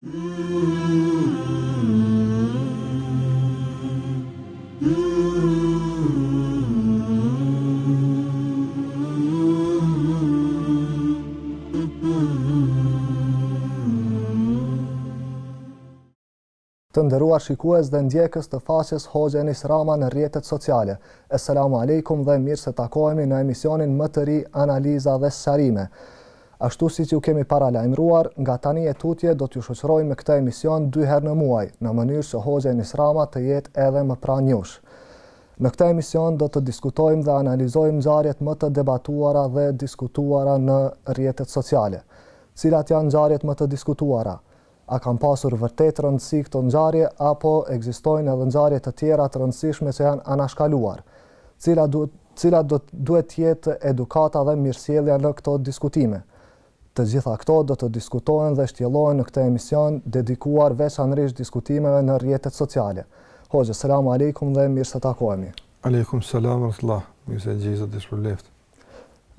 Të nderuar shikues dhe ndjekës të faqes Hoxhë Enis Rama në rrjetet sociale. Esselamu alejkum dhe mirë se takohemi në emisionin më të ri Analiza dhe Sqarime. Ashtu siç ju kemi paralajmëruar, nga tani e tutje do t'ju shoqërojmë me këtë emision dy herë në muaj, në mënyrë që Hoxhë Enis Rama të jetë edhe më pranë jush. Në këtë emision do të diskutojmë dhe analizojmë ngjarjet më të debatuara dhe diskutuara në rrjetet sociale. Cilat janë ngjarjet më të diskutuara? A kanë pasur vërtet rëndësi këto ngjarje apo ekzistojnë edhe ngjarje të tjera të rëndësishme që janë anashkaluar? Cila duhet cila do duhet të jetë edukata dhe mirësjellja në këto diskutime? Të gjitha këto do të diskutohen dhe shtjellohen në këtë emision dedikuar veçanërisht diskutimeve në rrjetet sociale. Hoxhë, selamu alejkum dhe mirë se takohemi. Alejkum selam ورحمة الله. Mirë se gjej, Zoti të shpërbleftë.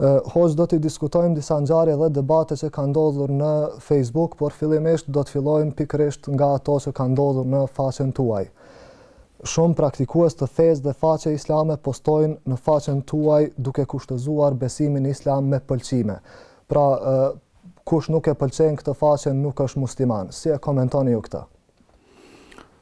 Hoxhë do të diskutojmë disa ngjarje dhe debate që kanë ndodhur në Facebook, por fillimisht do të fillojmë pikërisht nga ato që kanë ndodhur në faqen tuaj. Shumë praktikues të fesë dhe faqe islame postojnë në faqen tuaj duke kushtëzuar besimin islam me pëlqime. Pra, kush nuk e pëlqen këtë faqe nuk është musliman. Si e komentoni ju këtë?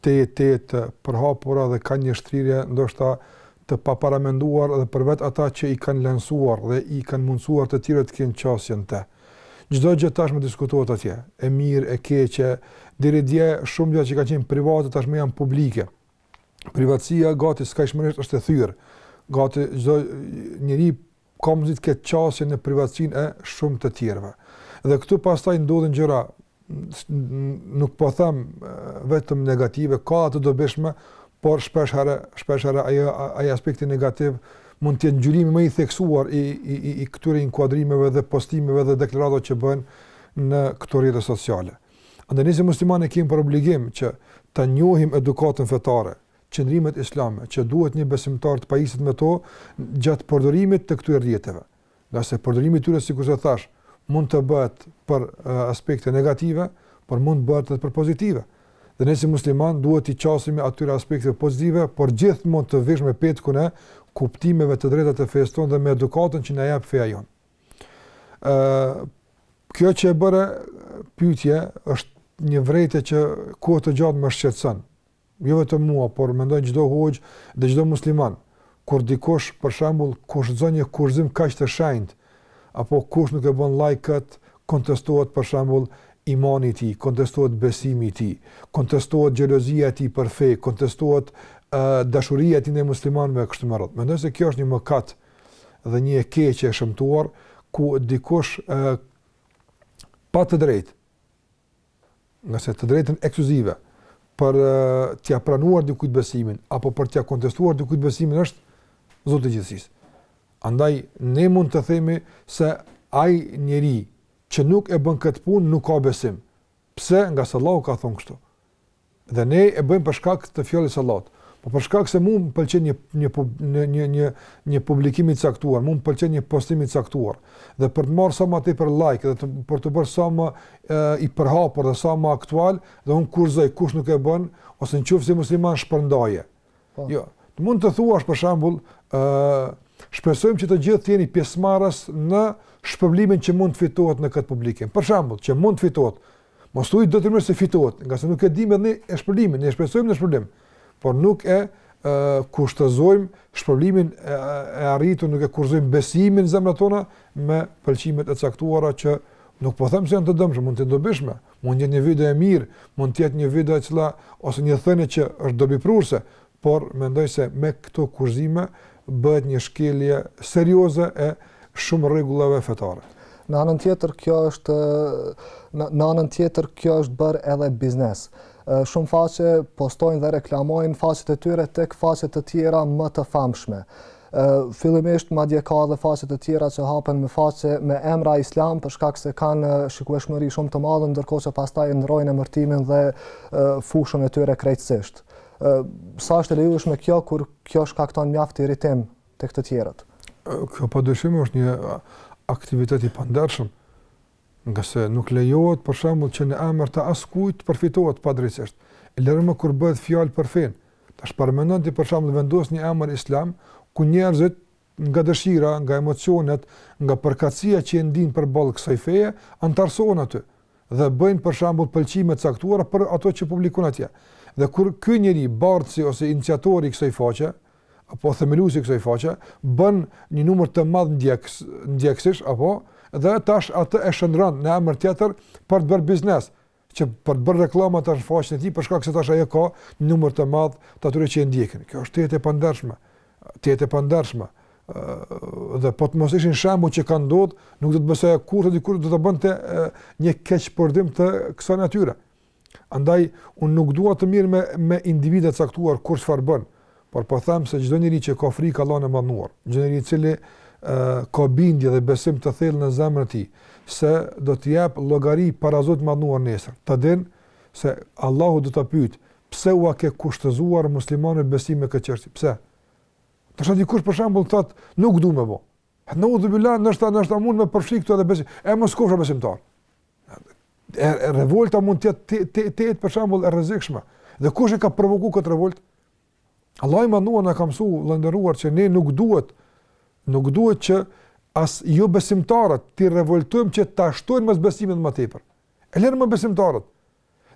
te te të përhapura dhe kanë një shtrirje ndoshta të paparamenduar dhe për vetë ata që i kanë lansuar dhe i kanë mundësuar të tjerët të kenë qasje në te. Çdo gjë tashmë diskutohet atje, e mirë, e keqe, deri dje shumë gjëra që kanë qenë private tashmë janë publike. Privatësia gati skajshmërisht është e thyer, gati çdo njeri ka mundësi të ketë qasje në privatësinë e shumë të tjerëve. Dhe këtu pastaj ndodhin gjëra nuk po them vetëm negative, ka ato të dobishme, por shpesh herë, shpesh herë ai ai aspekti negativ mund të jetë ngjyrimi më i theksuar i i i, i këtyre inkuadrimeve dhe postimeve dhe deklaratave që bëhen në këto rrjete sociale. Andaj ne si muslimanë kemi për obligim që ta njohim edukatën fetare, qëndrimet islame që duhet një besimtar të pajiset me to gjatë përdorimit të këtyre rrjeteve. Ngase përdorimi i tyre sikur të thashë mund të bëhet për aspekte negative, por mund të bëhet edhe për pozitive. Dhe ne si muslimanë duhet t'u qasemi atyre aspekteve pozitive, por gjithmonë të veshur me petkun e kuptimeve të drejta të fesë tonë dhe me edukatën që na jep feja jonë. Ë kjo që e bëre pyetje është një vërejtje që kohë të gjatë më shqetëson. jo vetëm mua, por mendoj çdo hoxhë dhe çdo musliman, kur dikush, për shembull, kurzon një kurzim kaq të shenjtë, apo kush nuk e bën like kët, kontestohet për shembull imani i tij, kontestohet besimi i tij, kontestohet xhelozia e tij për fe, kontestohet dashuria e tij ndaj muslimanëve e kështu me radhë. Mendoj se kjo është një mëkat dhe një e keqe e shëmtuar ku dikush pa të drejtë ngase të drejtën ekskluzive për t'ia pranuar dikujt besimin apo për t'ia kontestuar dikujt besimin është Zoti i gjithësisë. Andaj ne mund të themi se ai njeri që nuk e bën këtë punë nuk ka besim. Pse? Ngase Allahu ka thonë kështu. Dhe ne e bëjmë për shkak të fjalës së Allahut. Po për shkak se mua më pëlqen një një një një një një publikim i caktuar, mua më pëlqen një postim i caktuar. Dhe për të marrë sa më tepër like dhe të, për të bërë sa më e, i përhapur dhe sa më aktual, dhe un kurzoj kush nuk e bën ose nëse je musliman shpërndaje. Po. Jo, mund të thuash për shembull, ë uh, shpresojmë që të gjithë të jeni pjesëmarrës në shpërblimin që mund të fitohet në këtë publikim. Për shembull, që mund të fitohet. Mos thuaj do t'me se fitohet, ngase nuk e dimë ne shpërblimin, ne shpresojmë në shpërblim, por nuk e uh, kushtëzojmë shpërblimin e, e arritur, nuk e kurzojmë besimin zemrat tona me pëlqimet e caktuara që nuk po them se janë të dëmshme, mund të dobishme, Mund të jetë një video e mirë, mund të jetë një video e cila ose një thënie që është dobiprurëse, por mendoj se me këto kurzime bëhet një shkelje serioze e shumë rregullave fetare. Në anën tjetër kjo është në, në anën tjetër kjo është bërë edhe biznes. Shumë faqe postojnë dhe reklamojnë faqet e tyre tek faqe të tjera më të famshme. Fillimisht madje ka edhe faqe të tjera që hapen me, ë, me emra islam për shkak se kanë shikueshmëri shumë të madhe, ndërkohë që pastaj e ndrojnë emërtimin dhe fushën e tyre krejtësisht. Sa është e lejueshme kjo kur kjo shkakton mjaft irritim tek të tjerët? Kjo pa dyshim është një aktivitet i pandershëm. Ngase nuk lejohet, për shembull, që në emër të askujt të përfitohet padrejtësisht. E lërë më kur bëhet fjalë për fenë. Tash paramendo ti për shembull vendos një emër islam ku njerëzit nga dëshira, nga emocionet, nga përkatësia që e ndijnë përballë kësaj feje, anëtarësohen aty dhe bëjnë për shembull pëlqime të caktuara për ato që publikon atje. Dhe kur ky njeri, bartësi ose iniciatori i kësaj faqe, apo themeluesi i kësaj faqe bën një numër të madh ndjekësish apo dhe tash atë e shndron në emër tjetër për të bërë biznes, që për të bërë reklama tash në faqen e tij për shkak se tash ajo ka një numër të madh të atyre që e ndjekin. Kjo është tejet e pandershme. Tejet e pandershme. dhe po të mos ishin shembuj që kanë ndodhë, nuk do të besoja kurrë që dikush do ta bënte një keqpërdorim të kësaj natyre. Andaj unë nuk dua të merrem me individë të caktuar kur çfarë bën, por po them se çdo njeri që ka frikë Allahun e madhëruar, çdo njeri i cili ë ka bindje dhe besim të thellë në zemrën e tij se do të jap llogari para Zotit të madhëruar nesër. Ta din se Allahu do ta pyet, pse ua ke kushtëzuar muslimanëve besimin me këtë çështje? Pse? Tash dikush për shembull thotë, nuk dua me bo. Neudhubillah, ndoshta ndoshta mund me përfshi këtu edhe besimin. E mos qofsha besimtar. E, e revolta mund të jetë te te te për shembull e rrezikshme. Dhe kush e ka provokuar këtë revolt? Allahu i madhëruar na ka mësuar të nderuar që ne nuk duhet nuk duhet që as jobesimtarët t'i revoltojmë që ta shtojnë mosbesimin më tepër. E lëre më besimtarët.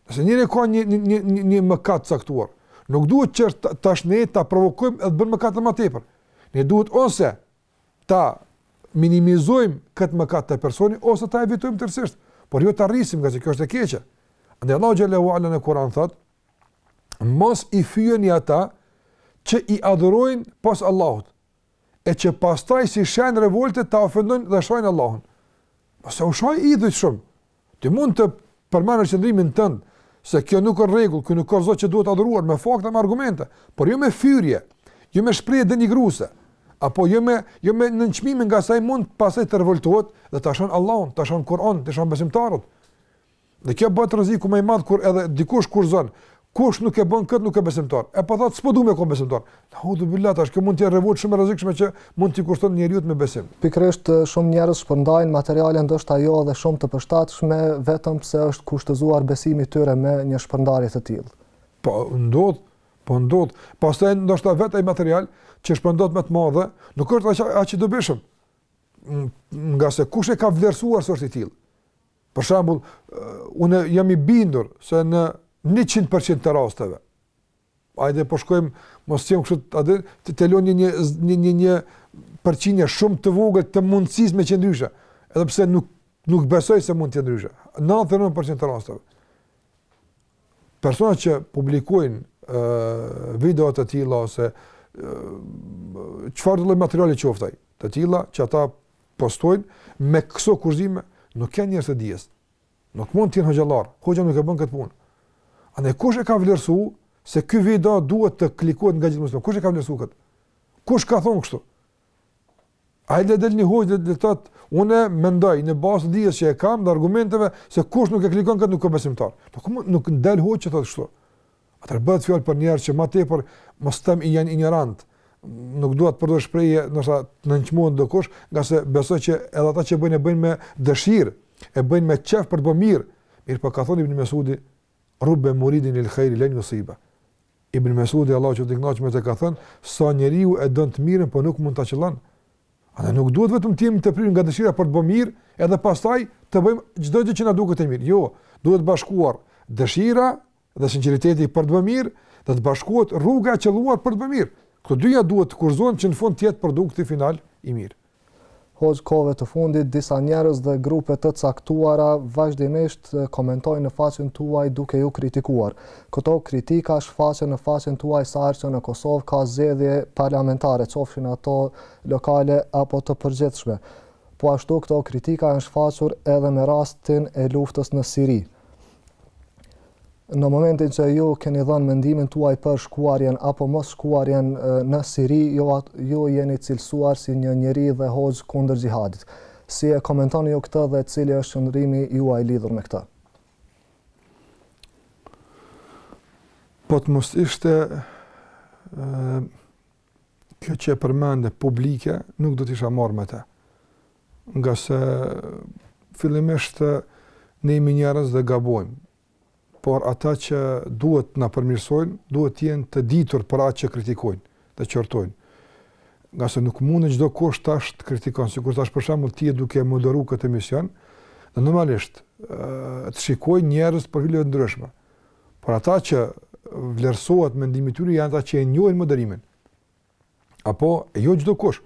Nëse njeri ka një një një një, një mëkat të caktuar, nuk duhet që tash ne ta provokojmë edhe të bën mëkat më tepër. Ne duhet ose ta minimizojmë këtë mëkat te personi ose ta evitojmë tërësisht, por jo ta rrisim, ngase kjo është e keqe. Andaj Allahu xhel-le ue ala në Kur'an thot: Mos i fyeni ata që i adhurojnë pos Allahut, e që pastaj si shenjë revolte ta ofendojnë dhe shajnë Allahun. Mos ua shaj idhujt shumë. Ti mund ta përmendësh qëndrimin tënd se kjo nuk është rregull, ky nuk është zot që duhet adhuruar me fakte, me argumente, por jo me fyerje, jo me shprehje denigruese, apo jo me jo me nënçmime ngase ai mund pastaj të revoltohet dhe ta shan Allahun, ta shan Kur'anin, t'i shan besimtarët. Dhe kjo bëhet rreziku më i madh kur edhe dikush kushtëzon, Kush nuk e bën këtë nuk është besimtar. E po thotë s'po dua me kon besimtar. Neudhubillah tash kjo mund të jetë revolt shumë e rrezikshme që mund t'i kushton njeriut me besim. Pikërisht shumë njerëz shpërndajnë materiale ndoshta jo edhe shumë të përshtatshme vetëm pse është kushtëzuar besimi i tyre me një shpërndarje të tillë. Po ndodh, po ndodh. Pastaj ndoshta vetë ai material që shpërndohet me të madhe, nuk është aq aq i dobishëm. Ngase kush e ka vlerësuar se është i tillë? Për shembull, unë jam i bindur se në 100% të rasteve. Hajde po shkojmë, mos jem kështu, a di, të të lëmë një një një një përqindje shumë të vogël të mundësisë me qenë ndryshe, edhe pse nuk nuk besoj se mund të jetë ndryshe. 99% të rasteve. Persona që publikojnë uh, video të tilla ose çfarëdo, lloj materiali qoftë ai, të cilat ata postojnë me këso kushtëzime, nuk janë njerëz të dijes. Nuk mund të jenë hoxhallar. Hoxha nuk e bën këtë punë. Andaj kush e ka vlerësuar se kjo video duhet të klikohet nga gjithë muslimanët? Kush e ka vlerësuar këtë? Kush ka thonë kështu? Hajt le dal një hoxhë dhe thot, unë mendoj në bazë të dijes që e kam dhe argumenteve se kush nuk e klikon këtë nuk është besimtar. Po nuk nuk del hoxhë që thotë kështu. Atëherë bëhet fjalë për njerëz që më tepër mos them i janë injorant, nuk dua të përdor shprehje, ndoshta të nënçmohet dikush, ngase besoj që edhe ata që bëjnë e bëjnë me dëshirë, e bëjnë me qef për të bërë mirë. Mirëpo ka thonë Ibn Mesudi, rubbe muridin il khairi len yusiba. Ibn Mesudi Allahu qoftë i kënaqur me të ka thënë, sa njeriu e don të mirën, po nuk mund ta qëllon. Andaj nuk duhet vetëm të jemi të prirë nga dëshira për të bërë mirë, edhe pastaj të bëjmë çdo gjë që na duket e mirë. Jo, duhet bashkuar dëshira dhe sinqeriteti për të bërë mirë, dhe të bashkohet rruga e qëlluar për të bërë mirë. Këto dyja duhet të kryqëzohen që në fund të jetë produkti final i mirë. Hoxhë, kohëve të fundit, disa njerëz dhe grupe të caktuara vazhdimisht komentojnë në faqen tuaj duke ju kritikuar. Këto kritika shfaqen në faqen tuaj sa herë që në Kosovë ka zgjedhje parlamentare, qofshin ato lokale apo të përgjithshme. Po ashtu këto kritika janë shfaqur edhe me rastin e luftës në Siri. në momentin që ju keni dhënë mendimin tuaj për shkuarjen apo mosshkuarjen në Siri, ju jo, ju jeni cilësuar si një njeri dhe hoxhë kundër xhihadit. Si e komentoni ju këtë dhe cili është qëndrimi juaj lidhur me këtë? Po të mos ishte kjo që e përmende publike, nuk do të isha marrë me te. Ngase fillimisht ne jemi njerëz dhe gabojmë, por ata që duhet të na përmirësojnë, duhet të jenë të ditur për atë që kritikojnë dhe qortojnë. Ngase nuk mundet çdokush tash të kritikon, sikur tash për shembull ti je duke moderu këtë emision, dhe normalisht të shikojnë njerëz profileve të ndryshme. Por ata që vlerësohet mendimi i tyre janë ata që e njohin moderimin. Apo jo çdokush.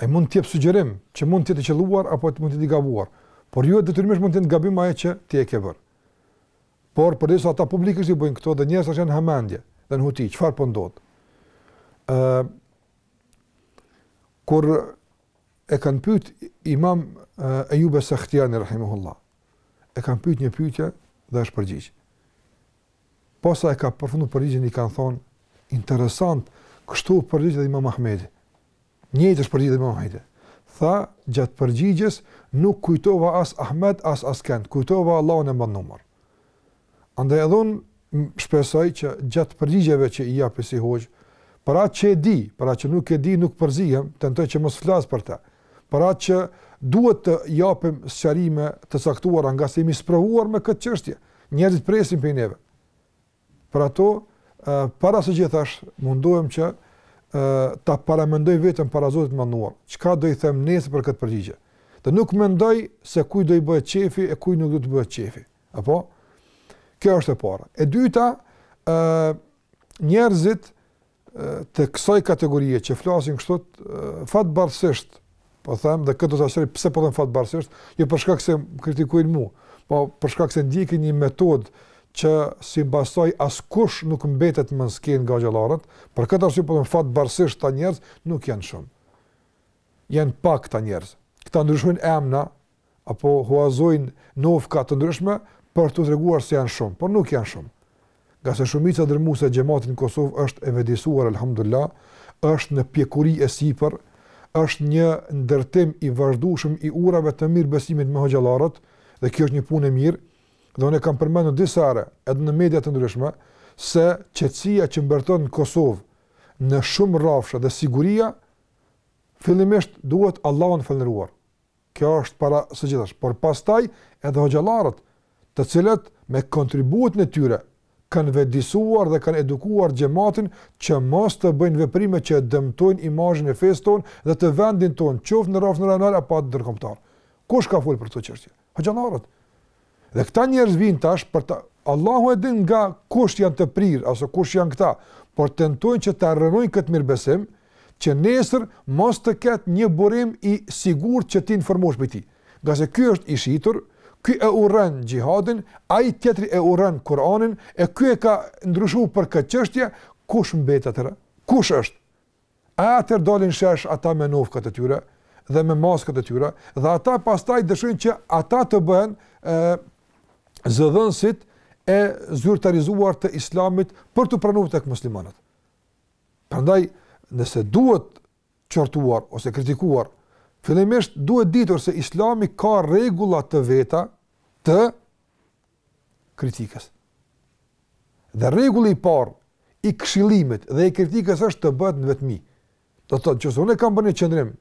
Ai mund të jap sugjerim që mund të jetë i qëlluar apo të mund të jetë i gabuar. Por jo jo, detyrimisht mund të jetë gabim ajo që ti e ke bërë. Por përderisa ata publikisht i bëjnë këto dhe njerëzit tash janë në hamendje, dhe në huti, çfarë po ndodh? Ë uh, kur e kanë pyet Imam uh, Ejube Sahtiani rahimahullah, e kanë pyet një pyetje dhe është përgjigj. Posa e ka përfundu përgjigjen i kanë thonë, interesant, kështu u përgjigj edhe imam Ahmedi. Njëjtë është përgjigj edhe imam Ahmedi. Tha, gjatë përgjigjes, nuk kujtova as Ahmed, as askënd, kujtova Allahun e madhëruar. Andaj edhe unë shpresoj që gjatë përgjigjeve që i japi si hoxhë, për atë që e di, për atë që nuk e di, nuk përzihem, tentoj që mos flas për te, për atë që duhet të japim sqarime të caktuara, ngase jemi sprovuar me këtë çështje, njerëzit presin prej neve. Për ato, para së gjithash, mundohem që ta paramendoj veten para Zotit madhëruar, çka do i them nesër për këtë përgjigje. Dhe nuk mendoj se kujt do i bëhet qefi e kujt nuk do të bëhet qefi. Apo? Kjo është e para. E dyta, ë njerëzit të kësaj kategorie që flasin kështu fatbardhësisht, po them dhe këtë do ta shoh pse po them fatbardhësisht, jo për shkak se më kritikojnë mua, po për shkak se ndjekin një metodë që simbas saj askush nuk mbetet më në skenë nga hoxhallarët, për këtë arsye po them fatbardhësisht këta njerëz nuk janë shumë. Janë pak këta njerëz. Këta ndryshojnë emra, apo huazojnë nofka të ndryshme për të treguar se janë shumë, por nuk janë shumë. Ngase shumica dërmuese e xhamatit në Kosovë është e vetëdijësuar elhamdulillah, është në pjekuri e sipër, është një ndërtim i vazhdueshëm i urave të mirëbesimit me hoxhallarët dhe kjo është një punë e mirë. Dhe unë kam përmendur disa herë edhe në media të ndryshme se qetësia që mbretëron në Kosovë në shumë rrafshe dhe siguria fillimisht duhet Allahun falënderuar. Kjo është para së gjithash, por pastaj edhe hoxhallarët, të cilët me kontributin e tyre kanë vetëdijësuar dhe kanë edukuar xhematin që mos të bëjnë veprime që e dëmtojnë imazhin e fesë tonë dhe të vendit tonë, qoftë në rrafshin rajonal apo atë ndërkombëtar. Kush ka folur për këto çështje? Hoxhallarët. Dhe këta njerëz vijnë tash për ta Allahu e din nga kush janë të prirë ose kush janë këta, por tentojnë që ta rrënojnë këtë mirëbesim, që nesër mos të ketë një burim i sigurt që të informohesh prej tij. Ngase ky është i shitur, ky e urren xhihadin, ai tjetri e urren Kur'anin, e ky e ka ndryshuar për këtë çështje, kush mbetet atëherë? Kush është? A atëherë dalin në shesh ata me nofkat e tyre dhe me maskat e tyre dhe ata pastaj dëshirojnë që ata të bëhen e, zëdhënsit e zyrtarizuar të islamit për t'u pranuar tek muslimanët. Prandaj, nëse duhet qortuar ose kritikuar, fillimisht duhet ditur se islami ka rregulla të veta të kritikës. Dhe rregulli i parë i këshillimit dhe i kritikës është të bëhet në vetmi. Do të thotë, nëse unë e kam bërë një qëndrim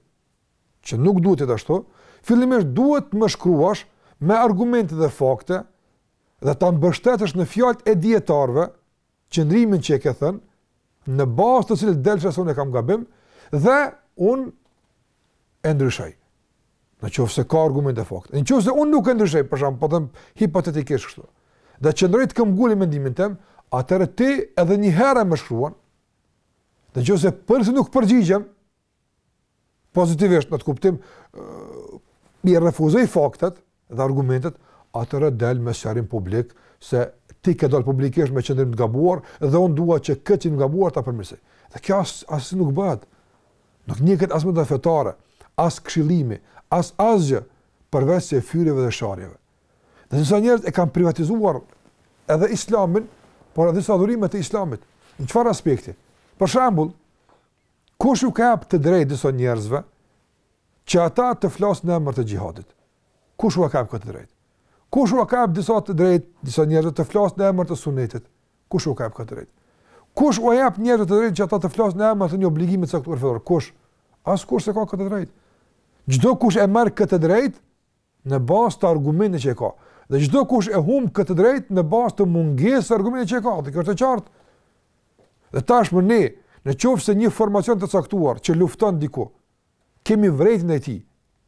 që nuk duhet të jetë ashtu, fillimisht duhet të më shkruash me argumente dhe fakte dhe ta mbështetësh në fjalët e dijetarëve, qëndrimin që e ke thënë, në bazë të cilit del që se unë e kam gabim, dhe unë e ndryshoj. Në qoftë se ka argument e fakt. Në qoftë se unë nuk e ndryshoj, për shembull, po them hipotetikisht kështu. Dhe qëndroj të këmbëngul në mendimin tem, atërë ti edhe një herë më shkruan, në qoftë se përsëri nuk përgjigjem, pozitivisht në atë kuptim i refuzon faktet dhe argumentet, atëherë del me sqarim publik se ti ke dal publikisht me qëndrim të gabuar dhe unë dua që këtë qëndrim të gabuar ta përmirësoj. Dhe kjo as as nuk bëhet. Nuk ndjeket as metoda fetare, as këshillimi, as asgjë përveç se fyerjeve dhe sharjeve. Dhe disa njerëz e kanë privatizuar edhe islamin, por edhe disa obligime të islamit. Në çfarë aspekti? Për shembull, Kush ju ka jap të drejtë disa njerëzve që ata të flasin në emër të xhihadit? Kush ju ka jap këtë drejtë? Kush ju ka jap disa të drejtë disa njerëzve të flasin në emër të sunetit? Kush ju ka jap këtë drejtë? Kush u ka jap njerëzve të drejtë që ata të flasin në emër të një obligimi të caktuar fetar? Kush? Askush s'e ka këtë drejtë. Çdokush e merr këtë drejtë, në bazë të argumentit që e ka. Dhe çdokush e humb këtë drejtë në bazë të mungesës së argumentit që e ka, dhe kjo është e qartë. Dhe tashmë ne, në qoftë se një formacion të caktuar që lufton diku, kemi vërejtje ndaj tij,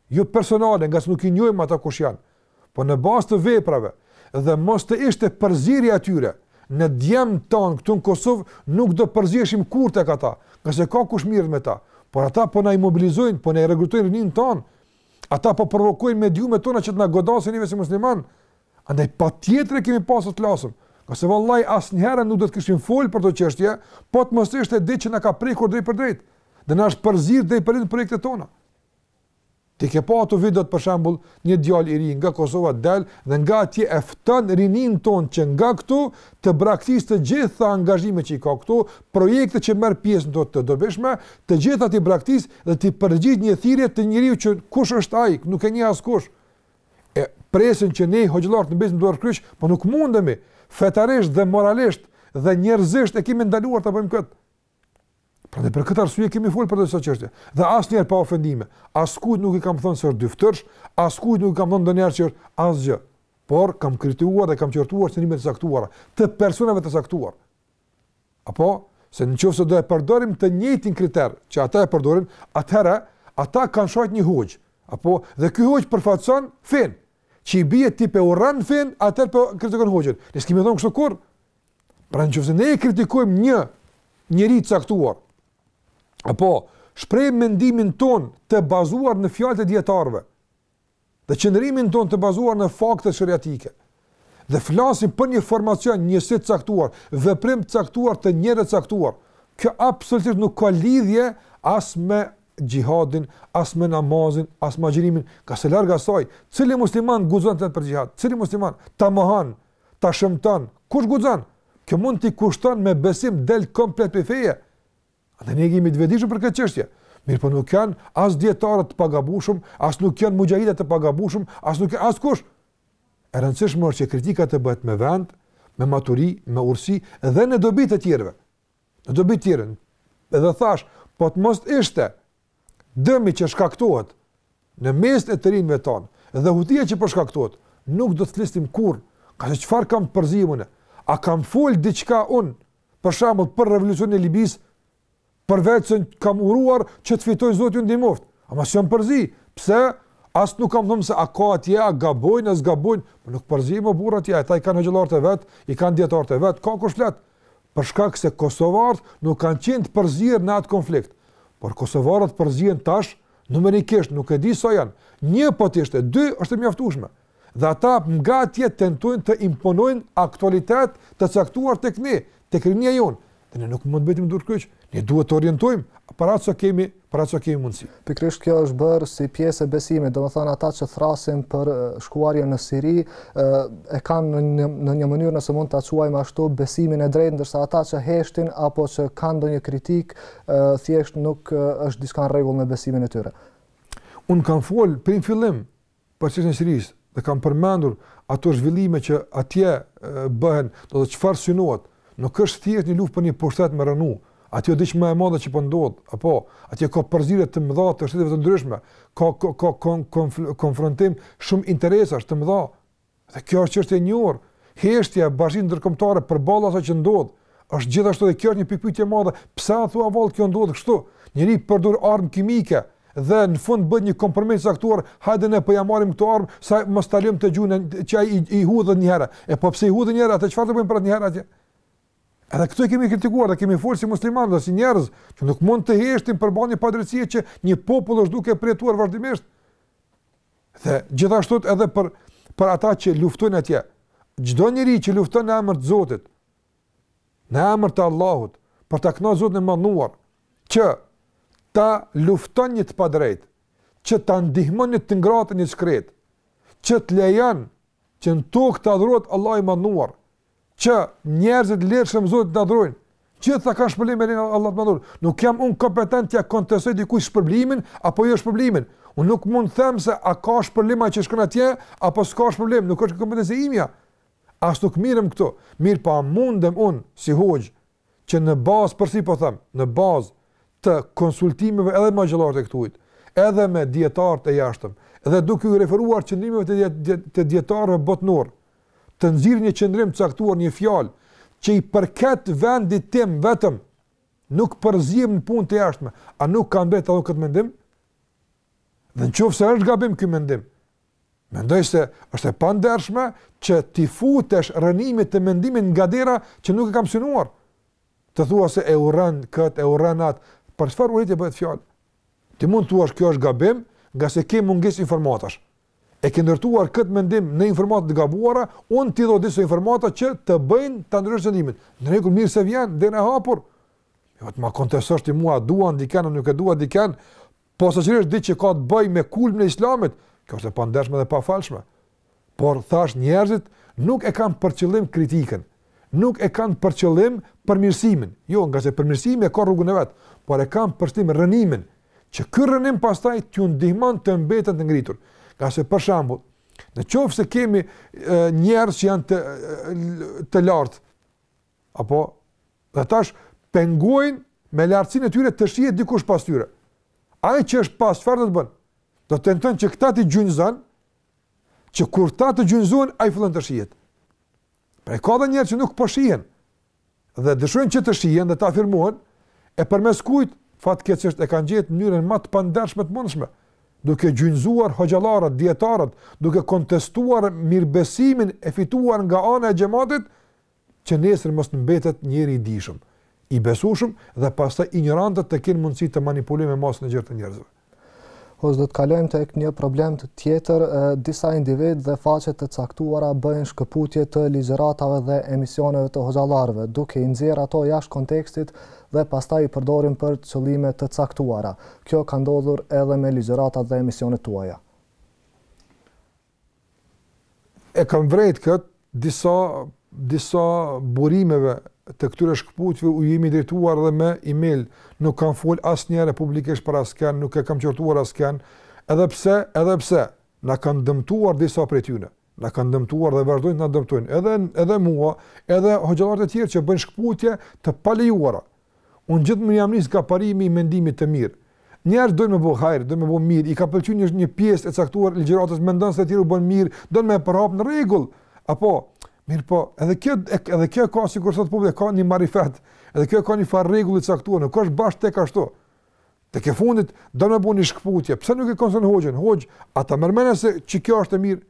jo personale, ngase nuk i njohim ata kush janë, por në bazë të veprave dhe mos të ishte përzierja e tyre në djemtë tanë këtu në Kosovë, nuk do përzieshim kurrë tek ata, nëse ka kush merret me ta. Por ata po na i mobilizojnë, po na rekrutojnë rininë tonë, Ata po provokojnë mediumet tona që të na godasin neve si muslimanë. Andaj patjetër e kemi pasur të flasim. Ngase vallai asnjëherë nuk do të kishim fol për këtë çështje, po të mos ishte ditë që na ka prekur drejtpërdrejt, dhe na është përzier drejtpërdrejt në projektet tona. Ti ke pa ato videot për shembull, një djalë i ri nga Kosova del dhe nga atje e fton rininë tonë që nga këtu të braktisë të gjitha angazhimet që i ka këtu, projektet që merr pjesë në to të dobishme, të gjitha t'i braktisë dhe t'i përgjigjet një thirrjeje të njeriu që kush është ai, nuk e njeh askush. E presin që ne hoxhallarët të rrimë duarkryq, po nuk mundemi fetarisht dhe moralisht dhe njerëzisht e kemi të ndaluar ta bëjmë këtë. Pra dhe për këtë arsye kemi folë për këtë çështje. Dhe asnjëherë pa ofendime, askujt nuk i kam thënë se është dyfytyrësh, askujt nuk i kam thënë ndonjëherë që është asgjë. Por, kam kritikuar dhe kam qortuar qëndrime të caktuara, të personave të caktuar. Apo, se në qoftë se do e përdorim të njëjtin kriter, që ata e përdorin, atëherë, ata kanë shajt një hoxhë, apo, dhe ky hoxhë përfaqëson fenë, që i bie ti pe urren fenë, atëherë po e kritikon hoxhën. Ne s'kemi thonë kështu kurrë. Pra në qoftë se ne e kritikojmë një njeri të caktuar, apo, shprehim mendimin tonë të bazuar në fjalët e dijetarëve, dhe qëndrimin tonë të bazuar në fakte sheriatike dhe flasim për një formacion, njësit të caktuar, veprim të caktuar të njerëzve të caktuar, kjo absolutisht nuk ka lidhje as me xhihadin, as me namazin, as me agjërimin, ngase larg asaj, cili musliman guxon të thotë për xhihad? Cili musliman ta mohon, ta shëmton? Kush guxon? Kjo mund t'i kushton me besim del komplet prej feje. Ata ne jemi të vetëdijshëm për këtë çështje. Mirëpo nuk janë as dijetarët të pagabushëm, as nuk janë muxhahidët të pagabushëm, as nuk janë askush. E rëndësishme është që kritika të bëhet me vend, me maturi, me urtësi, edhe në dobi të të tjerëve. Në dobi të të tjerëve, edhe thashë, po të mos ishte dëmi që shkaktohet në mesin e të rinjve tanë, edhe hutia që po shkaktohet, nuk do të flisnim kurrë, kurse çfarë kam përzi unë, a kam fol diçka unë, Për shembull, për revolucionin e Libisë, përveçse kam uruar që të fitojnë, Zoti u ndihmoftë. Ama s'jam përzi. Pse? As nuk kam thënë se a ka atje, a gabojnë, a s'gabojnë, po nuk përzihem me burrat atje, ata i kanë hoxhallarët e vet, i kanë dijetarët e vet, ka kush flet. Për shkak se kosovarët nuk kanë qenë të përzier në atë konflikt. Por kosovarët përzihen tash numerikisht, nuk e di sa janë. Një po të ishte, dy është e mjaftueshme. dhe ata nga atje tentojnë të imponojnë aktualitet të caktuar tek ne, tek rinia jonë. Dhe ne nuk mund të bëhemi duarkryq, ne duhet të orientojmë për atë që kemi, për atë që kemi mundësi. Pikërisht kjo është bërë si pjesë e besimit, domethënë ata që thrasin për shkuarjen në Siri, e kanë në një, në një mënyrë nëse mund ta quajmë ashtu besimin e drejtë, ndërsa ata që heshtin apo që kanë ndonjë kritik, thjesht nuk është diçka në rregull me besimin e tyre. Unë kam fol prej në fillim për çështjen e Sirisë dhe kam përmendur ato zhvillime që atje bëhen, do të thotë çfarë synohet. Nuk është thjesht një luftë për një pushtet me rrënu. Atje është diçka më e madhe që po ndodh, apo atje ka përzierje të mëdha të shteteve të ndryshme, ka ka ka konfrontim shumë interesash të mëdha. Dhe kjo është çështje e njohur, heshtja e bashkësisë ndërkombëtare përballë asaj që ndodh, është gjithashtu dhe kjo është një pikëpyetje e madhe, pse a thua vallë kjo ndodh kështu? Njëri përdor armë kimike dhe në fund bëhet një kompromis i caktuar, hajde ne po ia marrim këto armë, sa mos ta lëmë të gjuajë që ai i, i hudhi një herë. E po pse i hudhi një herë, atë çfarë do bëjmë për atë një herë atje? Edhe këtu e kemi kritikuar, dhe kemi folë si muslimanë dhe si njerëz, që nuk mund të heshtim përballë një padrejtësie që një popull është duke përjetuar vazhdimisht. Dhe gjithashtu edhe për për ata që luftojnë atje. Çdo njeri që lufton në emër të Zotit, në emër të Allahut, për ta kënaqur Zotin e madhëruar, që ta lufton një të padrejtë, që ta ndihmon një të ngratë një të shkretë, që të lejon që në tokë të adhurohet Allahu i madhëruar, që njerëzit lirshëm Zotin ta adhurojnë. Gjithë ata kanë shpërblim me lejen e Allahut të madhëruar. Nuk jam unë kompetent t'ia kontestoj dikujt shpërblimin, apo jo shpërblimin. Unë nuk mund të them se a ka shpërblim ai që shkon atje, apo s'ka shpërblim, nuk është kompetencë e imja. As nuk merrem këtu, mirëpo po mundem unë, si hoxhë, që në bazë, për si po them, në bazë të konsultimeve edhe me hoxhallarët e këtujt, edhe me dijetarët e jashtëm, dhe duke u referuar qëndrimeve të dijetarëve të dijetarëve botërorë, të nxjerr një qëndrim të caktuar një fjalë që i përket vendit tim vetëm, nuk përzihem në punë të jashtme, a nuk kam drejtë edhe këtë mendim? Dhe në qoftë se është gabim ky mendim, Mendoj se është e pandershme që t'i futesh rrënimit të mendimit nga dera që nuk e kam synuar. Të thua se e urren kët, e urren at, për çfarë urrejtje bëhet fjalë? Ti mund thua se kjo është gabim, ngase ke mungesë informatash. E ke ndërtuar kët mendim në informata të gabuara, unë t'i jap disa informata që të bëjnë ta ndryshosh mendimin. Në rregull, mirë se vjen, dera e hapur. Jo të më kontestosh ti mua, dua dikën apo nuk e dua dikën, posaçërisht diç që ka të bëjë me kulmin e Islamit, kjo është e pandershme dhe e pafalshme. Por thashë njerëzit nuk e kanë për qëllim kritikën, nuk e kanë për qëllim përmirësimin. Jo, ngase përmirësimi e ka rrugën e vet, por e kanë për qëllim rrënimin, që ky rrënim pastaj t'u ndihmon të mbeten të ngritur. Ngase për shembull, në qoftë se kemi njerëz që janë të të lartë, Apo, dhe tash pengojnë me lartësinë e tyre të shihet dikush pas tyre. Ai që është pas, çfarë do të bën? Do të tenton që këta t'i gjunjëzon, që kur këta t'i gjunjëzon, ai fillon të shihet. Pra ka dhe njerëz që nuk po shihen, dhe dëshirojnë që të shihen dhe të afirmohen, e përmes kujt, fatkeqësisht e kanë gjetë mënyrën ma të pandershme të mundshme, duke gjunjëzuar hoxhallarët, dijetarët, duke kontestuar mirëbesimin e fituar nga ana e xhematit, që nesër mos të mbetet njeri i dijshëm, i besueshëm dhe pastaj injorantët të kenë mundësi të manipulojnë me masën e gjerë të njerëzve. Hoxhë, do të kalojmë tek një problem tjetër, disa individë dhe faqe të caktuara bëjnë shkëputje të ligjëratave dhe emisioneve të hoxhallarëve, duke i nxjerrë ato jashtë kontekstit dhe pastaj i përdorin për qëllime të caktuara. Kjo ka ndodhur edhe me ligjëratat dhe emisionet tuaja. e kam vrejt kët disa disa burimeve të këtyre shkëputjeve u jemi drejtuar dhe me email, nuk kam fol asnjëherë publikisht për askën, nuk e kam qortuar askën, edhe pse, edhe pse na kanë dëmtuar disa prej tyre, na kanë dëmtuar dhe vazhdojnë të na dëmtojnë, edhe edhe mua, edhe hoxhallarët e tjerë që bëjnë shkëputje të palejuara, Unë gjithmonë jam nis nga parimi i mendimit të mirë. Njerëz dojnë me bo hajr, dojnë me bo mirë, i ka pëlqy një, një pjesë e caktuar e ligjëratës, mendon se tjerve u bën mirë, don me e përhap në rregull. Apo, mirëpo, edhe kjo edhe kjo ka sikur sot publik ka një marifet, edhe kjo ka njëfar rregulli t'caktuar, nuk është bash veç ashtu. Dhe tekefundit, don me bu një shkëputje, pse nuk e konsulton hoxhën, hoxhë, a ta merr mendja se që kjo është e mirë,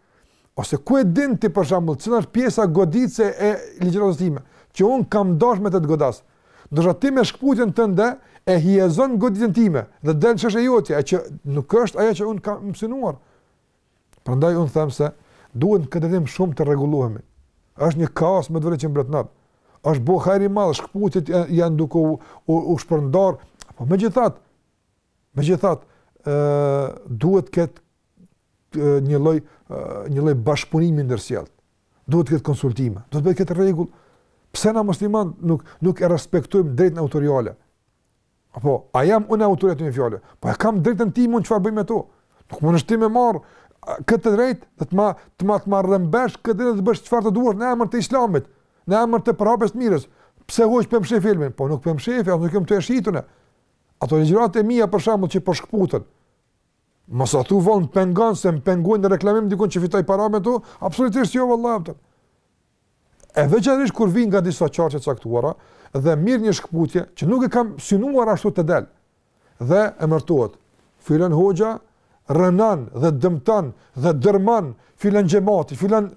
ose ku e din ti për shembull, cila është pjesa goditëse e ligjëratës time, që unë kam dash me të të godas, ndërsa ti me shkëputjen tënde, e hijezon goditjen time, dhe del që është e jotja, e që nuk është ajo që unë kam synuar, Prandaj unë them se duhet në këtë drejtim shumë të rregullohemi. Është një kaos me vërtet që mbretëron. Është bo hajr i madh, shkputjet janë duke u u, u shpërndar. Po megjithatë, megjithatë, ë duhet të ketë një lloj një lloj bashkëpunimi të ndërsjellë. Duhet të ketë konsultime, duhet të bëhet, të ketë rregull. Pse na musliman nuk nuk e respektojmë drejtën autoriale? Apo, a jam unë autor i një fjale? Po e kam drejtën ti them çfarë bëj me to? Nuk mundesh ti me marrë këtë drejt dhe të ma, të ma, të ma rrëmbesh këtë drejt dhe të bësh çfarë të duash në emër të islamit, në emër të përhapjes të mirës. Pse hoxhë po e mshef ilmin? Po nuk po e mshef ilmin, as nuk jam të shitun. Ato ligjëratat e mia për shembull që po shkëputen. Po mos atu vonë më pengon se më pengon në reklamim dikon që fiton para me to, absolutisht jo vallahi. E veçanërisht kur vijnë nga disa qarqe të caktuara dhe merret një shkputje që nuk e kam synuar ashtu të del. Dhe emërtohet Filan Hoxha rrënon dhe dëmton dhe dërmon Filan xhematin, Filan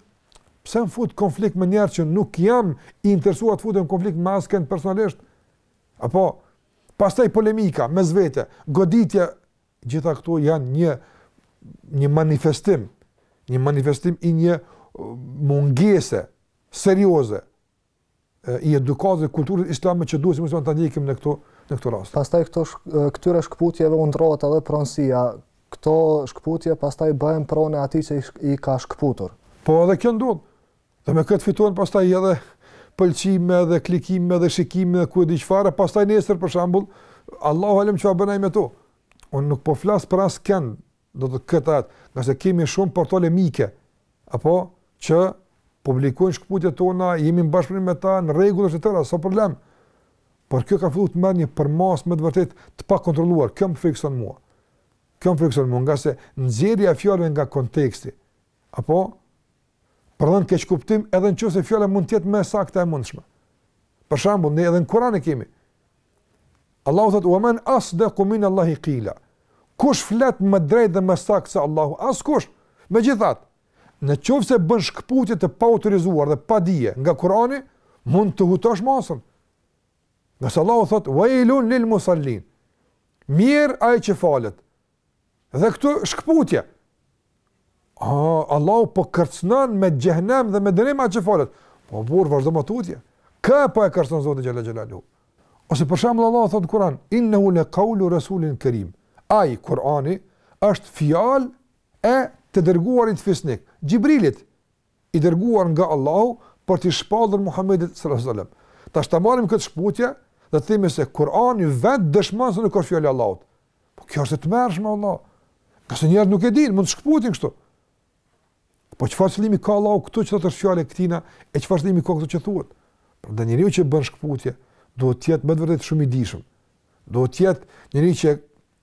pse më fut konflikt me njerëz që nuk jam i interesuar të futem në konflikt me askënd personalisht. Apo pastaj polemika mes vete, goditja gjitha këto janë një një manifestim, një manifestim i një mungese serioze i edukatës dhe kulturës islame që duhet si musliman ta ndjekim në këto në këto raste. Pastaj këto sh, këtyre shkputjeve u ndrrohet edhe pronësia. Këto shkputje pastaj bëhen pronë e atij që i, i ka shkputur. Po edhe kjo ndodh. Dhe me këtë fitohen pastaj edhe pëlqime dhe klikime dhe shikime dhe ku e di çfarë, pastaj nesër për shembull, Allahu alem çfarë bën ai me to. Unë nuk po flas për askënd, do të thotë, ngase kemi shumë portale mike, apo që publikojnë shkëputje tona, jemi në bashkëpunim me ta, në rregull është, të tëra, s'o problem. Por kjo ka filluar të merr një përmasë me të vërtet të pakontrolluar, kjo më frikëson mua. Kjo më frikëson mua, ngase nxjerrja e fjalëve nga konteksti, apo prodhon keqkuptim edhe në qoftë se fjala mund të jetë më e sakta e mundshme. Për shembull, ne edhe në Kur'an e kemi. Allahu thotë: "Wa man asdaqu min Allahi qila." Kush flet më drejt dhe më saktë se Allahu? Askush. Megjithatë, në qoftë se bën shkputje të paautorizuar dhe pa dije nga Kur'ani, mund të hutosh masën. Ngase Allahu thotë: "Wailun lil musallin." Mjerë ai që falet. Dhe këtu shkëputje. Ah, Allahu po kërcënon me xhehenem dhe me dënim atë që falet. Po burrë vazhdo më tutje. Kë po e kërcënon Zoti xhel-le xhelaluhu? Ose për shembull Allahu thotë në Kur'an, "Innahu la qawlu rasulin karim." Ai Kur'ani është fjalë e të dërguarit fisnik, Xhibrilit, i dërguar nga Allahu për t'i shpallur Muhamedit sallallahu alaihi wasallam. Tash ta marrim këtë shkëputje dhe të themi se Kur'ani vetë dëshmon se nuk është fjalë e Allahut. Po kjo është e tmerrshme Allah. Ngase njerëz nuk e dinë, mund të shkputin kështu. Po çfarë qëllimi ka Allahu këtu që thotë është fjalë e këtina e çfarë qëllimi ka këtu që thuhet? Prandaj njeriu që bën shkëputje duhet të jetë me vërtet shumë i dijshëm. Duhet të jetë njeriu që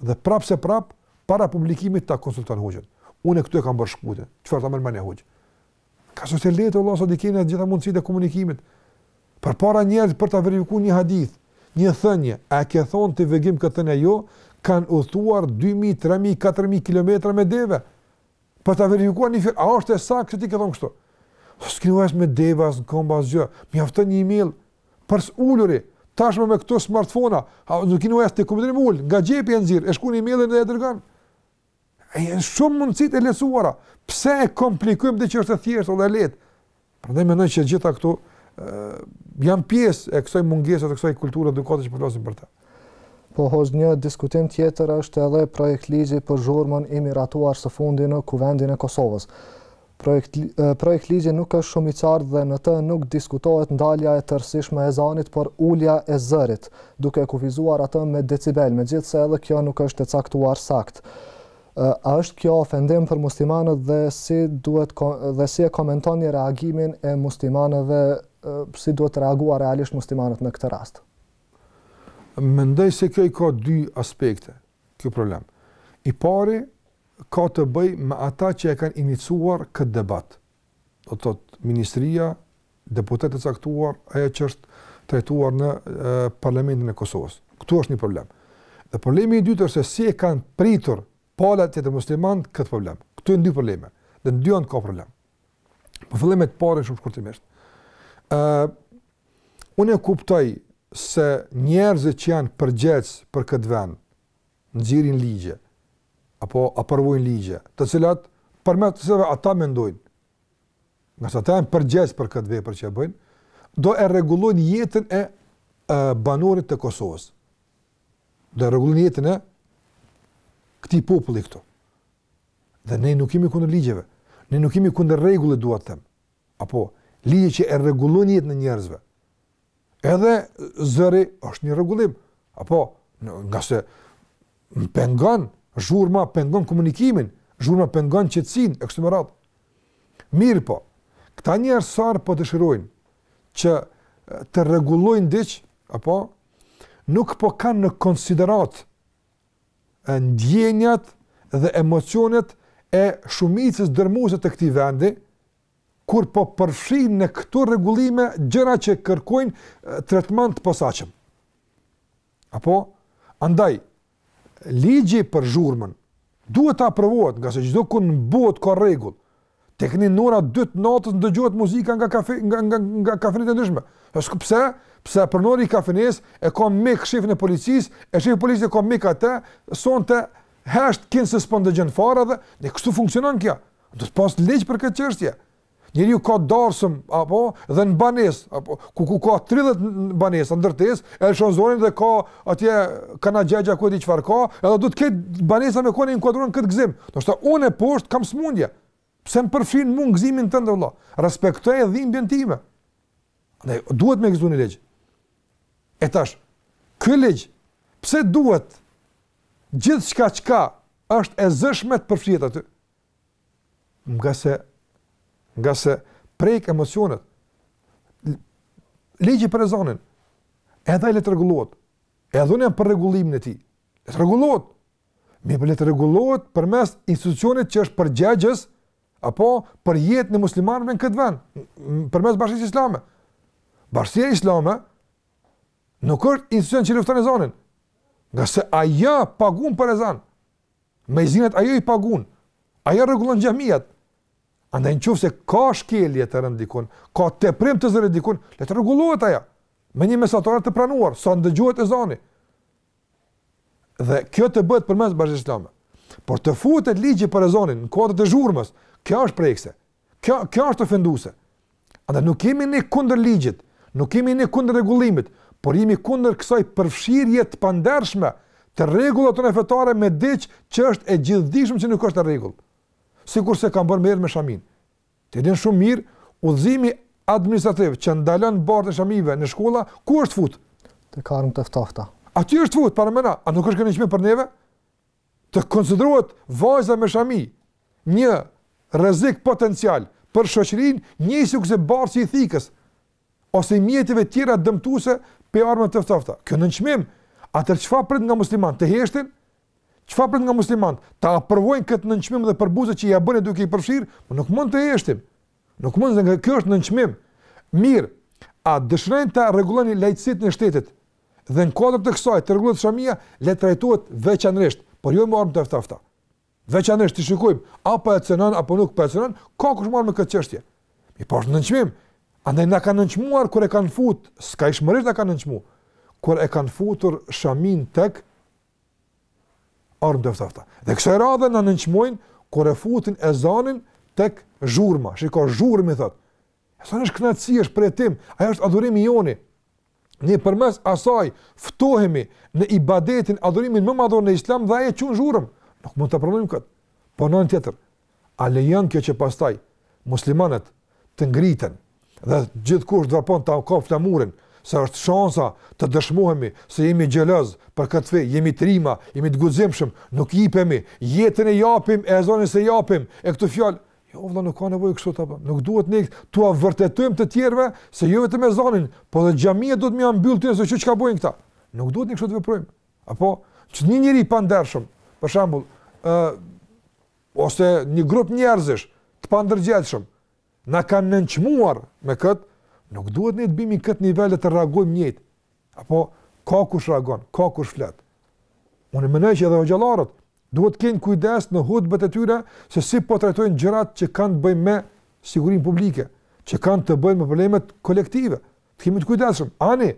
Dhe prap se prap para publikimit ta konsulton hoxhën. Unë këtu e kam bërë shkëputjen. Çfarë ta merr mendja hoxhë? Ngase elhamdulilah sot i keni të gjitha mundësitë e komunikimit. Përpara njerëz për ta verifikuar një hadith, një thënie, a e ke thonë ti vërtet këtë thënie apo jo, kanë udhëtuar 2000, 3000, 4000 kilometra me deve. Për ta verifikuar një fjalë, a është e saktë që ti ke thënë kështu? S'ke nevojë me deve, as në këmbë, asgjë. Mjafton një email për së uluri. Tashmë me këto smartfona nuk keni nevojë as të jeni me u ul, nga xhepi e nxirr, e shkrun emailin dhe e dërgon. Janë shumë mundësi të lehtësuara. Pse e komplikojmë atë që është e thjeshtë dhe e lehtë? Prandaj mendoj që gjitha këto janë pjesë e kësaj mungese ose kësaj kulture edukate që po flasim për të. Po hoxhë, një diskutim tjetër është edhe projektligji për zhurmën i miratuar së fundi në Kuvendin e Kosovës. Projekt, projektligji nuk është shumë i qartë dhe në të nuk diskutohet ndalja e tërësishme e ezanit, por ulja e zërit, duke e kufizuar atë me decibel, megjithëse edhe kjo nuk është e caktuar saktë. A është kjo ofendim për muslimanët dhe si duhet dhe si e komentoni reagimin e muslimanëve si duhet të reagojnë realisht muslimanët në këtë rast? Mendoj se kjo i ka dy aspekte, kjo problem. I pari ka të bëjë me ata që e kanë iniciuar këtë debat. do të thotë ministria, deputetë të caktuar, ajo që është trajtuar në e, Parlamentin e Kosovës. Këtu është një problem. Dhe problemi i dytë është se si e kanë pritur pala tjetër, muslimanët këtë problem. Këtu janë dy probleme. Dhe në dy anët ka problem. Po fillojmë me të parën shumë shkurtimisht. Ë uh, unë e kuptoj se njerëzit që janë përgjegjës për këtë vend, nxjerrin ligje apo aprovojnë ligje, të cilat përmes të cilave ata mendojnë, ngase ata janë përgjegjës për këtë vepër që e bëjnë, do e rregullojnë jetën e, e banorit të Kosovës. Do e rregullojnë jetën e këtij populli këtu. Dhe ne nuk jemi kundër ligjeve. Ne nuk jemi kundër rregullit, dua të them. Apo, ligje që e rregullojnë jetën e njerëzve. Edhe zëri është një rregullim. Apo, ngase pengon zhurma, pengon komunikimin, zhurma pengon qetësinë e kështu me radhë. Mirëpo këta njerëz sa po dëshirojnë që të rregullojnë diç, apo nuk po kanë në konsiderat ndjenjat dhe emocionet e shumicës dërmuese të këtij vendi, kur po përfshijnë në këto rregullime gjëra që kërkojnë trajtim të posaçëm. Apo andaj ligji për zhurmën duhet të aprovohet, ngase çdokund në botë ka rregull. Te ne në ora 2 të natës ndëgjohet muzika nga kafe nga nga nga kafenetë e ndryshme. Pse? Pse pronari i kafenesë e ka mik shefin e policisë, e shefi i policisë ka mik atë, sonte hesht kinse s'po ndëgjon fare dhe kështu funksionon kjo. Do të ketë ligj për këtë çështje. Njëri ka darsëm, apo, dhe në banesë, apo, ku ku ka 30 banesa, ndërtesë, e lëshon zanin dhe ka atje kanë gjëra ku e di çfarë ka, edhe do e tërë banesa me kanë e inkuadruar në këtë gëzim. Ndoshta unë poshtë kam sëmundje. Pse më përfshin mu në gëzimin tënd vëlla? Respektoje dhimbjen time. Ne duhet me ekzistu një ligj. E tash, ky ligj pse duhet gjithçka çka është e zëshme të përfshihet aty? ngase ngase prek emocionet ligji për ezanin edhe le të rregullohet edhe unë jam për rregullimin e tij le të rregullohet mirëpo le të rregullohet përmes institucionit që është përgjegjës apo për jetën e muslimanëve në këtë vend përmes bashkësisë islame bashkësia islame nuk është institucion që lufton ezanin ngase ajo paguon për ezan Myezinat ajo i pagun, ajo rregullon xhamiat. Andaj në qoftë se ka shkelje të rëndë dikun, ka teprim të zërit dikun, le të rregullohet ajo me një mesatare të pranuar, sa ndëgjohet ezani. Dhe kjo të bëhet përmes bashkësisë islame. Por të futet ligji për ezanin në kuadër të zhurmës, kjo është prekëse. Kjo, kjo është ofenduse. Andaj nuk jemi ne kundër ligjit, nuk jemi ne kundër rregullimit, por jemi kundër kësaj përfshirjeje të pandershme të rregullave tona fetare me diç që është e përditshme që nuk është rregull. Sikurse kanë bërë më herët me shaminë. E dini shumë mirë, udhëzimi administrativ që ndalon bartjen e shamive në shkolla, ku është fut? Tek armët e ftofta. Aty është fut, paramendo, a nuk është kërcënim për neve? të konsiderohet vajza me shami një rrezik potencial për shoqërinë, njëjtë sikurse bartësi i thikës ose i mjeteve të tjera dëmtuese pra armë të ftohta. Kjo nënçmim, atëherë çfarë pret nga muslimanët të heshtin? Çfarë pret nga muslimanët ta aprovojnë këtë nënçmim dhe përbuzje që ia bëjnë duke i përfshirë, po nuk mund të heshtim. Nuk mund se kjo është nënçmim. Mirë, a dëshiron ta rregullojë laicitetin e shtetit? Dhe në kuadër të kësaj, të rregullohet shamia, le të trajtohet veçanërisht, por jo me armë të ftohta. Veçanërisht të shikojmë, apo e cënon, apo nuk po e cënon, ka kush merret me këtë çështje. Mirëpo është nënçmim. Andaj na kanë nënçmuar kur e kanë fut, skajshmërisht na kanë nënçmu. Kur e kanë futur shamin tek armët e ftohta. Dhe kësaj radhe na nënçmojnë kur e futin ezanin tek zhurma. Si ka zhurmë thotë. Ajo është kënaqësi, është përkujtim, ajo është adhurimi i joni. Ne përmes asaj ftohemi në ibadetin, adhurimin më madhor në Islam dhe ai e quan zhurmë. Nuk mund ta pranojmë kët. Po n'anën tjetër, a lejon kjo që pastaj muslimanët të ngriten dhe gjithkush vrapon ta kap flamurin se është shansa të dëshmohemi se jemi xheloz për këtë fe, jemi trima, jemi të guximshëm, nuk jepemi, jetën e japim, ezanin s'e japim, e këto fjalë Jo, vëlla, nuk ka nevojë kështu ta bëjmë. Nuk duhet ne tu vërtetojmë të tjerëve se jo vetëm ezanin, po dhe xhamia duhet me u mbyll tyne se shih çka bëjnë këta. Nuk duhet ne kështu të veprojmë. Apo që një njeri i pandershëm, për shembull, ë ose një grup njerëzish të pandërgjegjshëm na kanë nënçmuar me kët, nuk duhet ne të bimë n'kët nivel të reagojmë njëjtë. Apo ka kush reagon, ka kush flet. Unë mendoj që edhe hoxhallarët Duhet të kenë kujdes në hutbet e tyre se si po trajtojnë gjërat që kanë të bëjnë me sigurinë publike, që kanë të bëjnë me problemet kolektive. Të jemi të kujdesshëm. Ani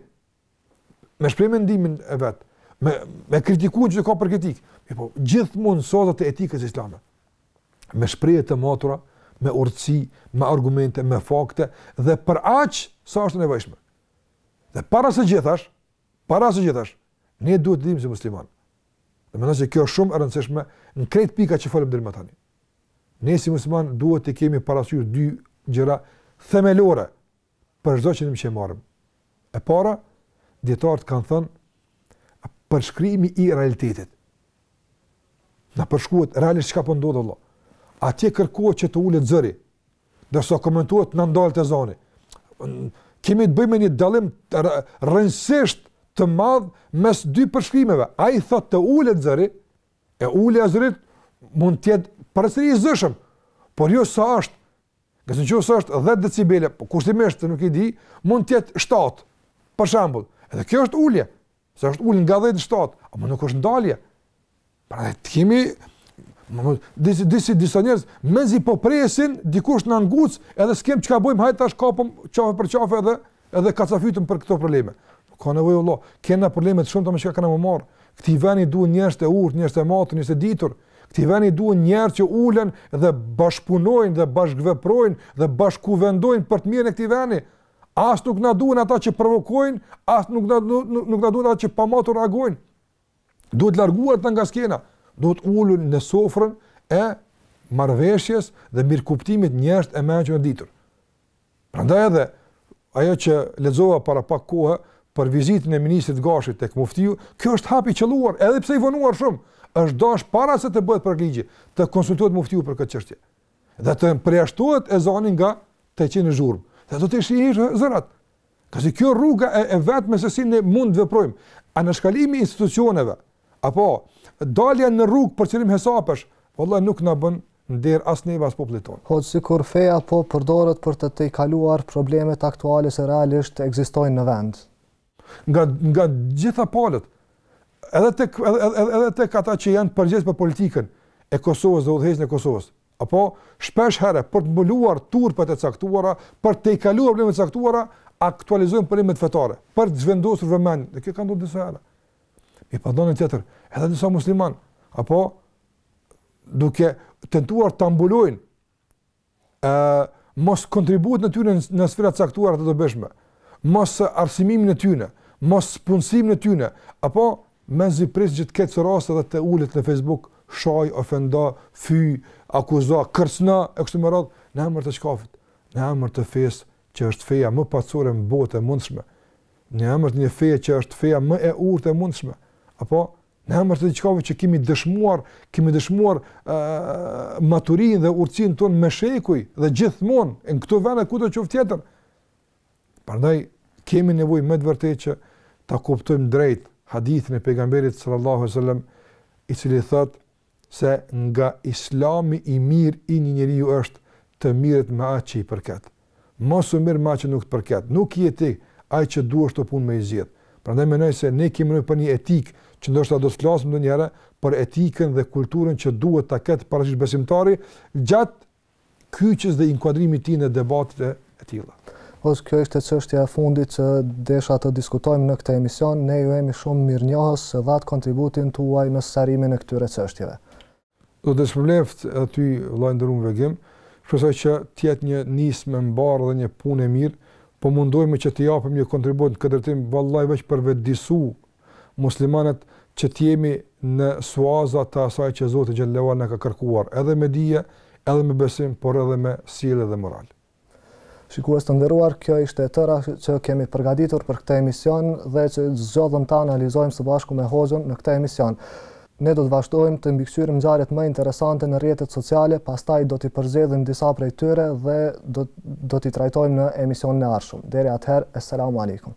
me shpreh mendimin e vet, me me kritikuar çka ka për kritik. Mirëpo, gjithmonë n'suazat e etikës islame. Me shprehje të matura, me urtësi, me argumente, me fakte dhe për aq sa është e nevojshme. Dhe para së gjithash, Para së gjithash, ne duhet të dimë si musliman. Dhe mendoj se kjo është shumë e rëndësishme në krejt pika që folëm deri më tani. Ne si musliman duhet të kemi parasysh dy gjëra themelore për çdo qëndrim që marrim. E para, dietarët kanë thënë përshkrimi i realitetit. Të përshkruhet realisht çka po ndodh. Vëlla, atje kërkohet që të ulet zëri, Ndërsa komentohet ndalet ezani. Kemi të bëjmë me një dallim rrënjësisht të madh mes dy përshkrimeve. Ai thotë të ulet zëri, e ulja e zërit mund të jetë përsëri i zëshëm, por jo sa është, nëse sot është 10 decibel, po kushtimisht se nuk i di, mund të jetë 7, për shembull. Edhe kjo është ulje. Se është ulë nga 10 në 7, ama nuk është ndalje. Pra dhe të kemi, më më, disi, disi, disa njerëz mezi po presin, dikush na nguc, edhe s'kem çka bojmë, hajt tash kapem qafë për qafe edhe, edhe kacafytem për këto probleme. Nuk ka nevojë vallahi, kena probleme të shumta me çka kena me u marrë. Këtij veni duhen njerëz të urtë, njerëz të matur, njerëz të ditur. Këtij veni duhen njerëz që ulen dhe bashkëpunojnë dhe bashkëveprojnë dhe bashkëkuvendojnë për të mirën e këtij veni. As nuk na duhen ata që provokojnë, as nuk na nuk, nuk na duhen ata që pamatur reagojnë. Duhet larguar ata nga skena, duhet ulur në sofrën e marrëveshjes dhe mirëkuptimit njerëzit e mençëm e të ditur. Prandaj edhe ajo që lexova para pak kohë për vizitën e ministrit Gashi tek Muftiu, kjo është hap i qëlluar, edhe pse i vonuar shumë, është dash para se të bëhet projektligji, të konsultohet Muftiu për këtë çështje. dhe të përjashtohet ezani nga të qenë zhurmë. Dhe do të ishin heshtë zërat. Kësi kjo rruga e, e vetme se si ne mund të veprojmë. Anashkalimi i institucioneve, apo dalja në rrugë për qërim hesapesh, vallahi nuk na bën nder as neve as popullit tonë. Po sikur feja po përdoret për të tejkaluar problemet aktuale që realisht ekzistojnë në vend. nga nga gjitha palët. Edhe tek edhe edhe, edhe tek ata që janë përgjegjës për politikën e Kosovës dhe udhëheqjen e Kosovës. Apo shpesh herë për të mbuluar turpet e caktuara, për të tejkaluar problemet e caktuara, aktualizojnë problemet fetare, për të zhvendosur vëmendjen. Dhe kjo ka ndodhur disa herë. E nga ana tjetër, edhe disa muslimanë, apo duke tentuar ta mbulojnë ë moskontributin e tyne në sfera të caktuara të dobishme, mosarsimimin e tyne, mospunësimin e tyne, apo mezi pret që të ketë raste dhe të ulet në Facebook, shaj, ofendo, fyj, akuzo, kërcëno e kështu me radhë në emër të çkafit, në emër të fesë që është feja më paqësore në botë e mundshme, në emër të një feje që është feja më e urtë e mundshme, apo Në emër të diçkave që kemi dëshmuar, kemi dëshmuar uh, maturinë dhe urtësinë tonë me shekuj dhe gjithmonë, e në këto vene kudo qoftë tjetër. Prandaj, kemi nevojë me të vërtetë që ta kuptojmë drejt hadithin e pejgamberit sallallahu alejhi ve selem, i cili thotë, se nga Islami i mirë i një njeriu është të mirret me atë që i përket. Mos u mir me atë që nuk të përket. Nuk je ti ai që duhesh këto punë me i zgjedh. Prandaj mendoj se ne kemi nevojë për një etikë që ndoshta do të flasim ndonjëherë për etikën dhe kulturën që duhet ta ketë parasysh besimtari gjatë kyçjes dhe inkuadrimit të tij në debatet e tilla. Hoxhë, kjo ishte çështja e fundit që desha të diskutojmë në këtë emision. Ne ju jemi shumë mirënjohës se dhatë kontributin tuaj në sqarimin e këtyre çështjeve. Zoti të shpërbleftë edhe ty, vëlla i nderuar Bekim. Shpresoj që të jetë një nismë e mbarë dhe një punë e mirë. Po mundohemi që të japim një kontribut në këtë drejtim, vallahi veç për me vetëdijësu muslimanët që të jemi në suaza të asaj që Zoti xhele ve ala na ka kërkuar, edhe me dije, edhe me besim, por edhe me sjellje dhe moral. Shikues të nderuar, kjo ishte e tëra që kemi përgatitur për këtë emision dhe që zgjodhëm ta analizojmë së bashku me Hoxhën në këtë emision. Ne do të vazhdojmë të mbikëqyrim ngjarjet më interesante në rrjetet sociale, pastaj do t'i përzgjedhim disa prej tyre dhe do do t'i trajtojmë në emisionin e ardhshëm. Deri atëherë, eselamu alejkum.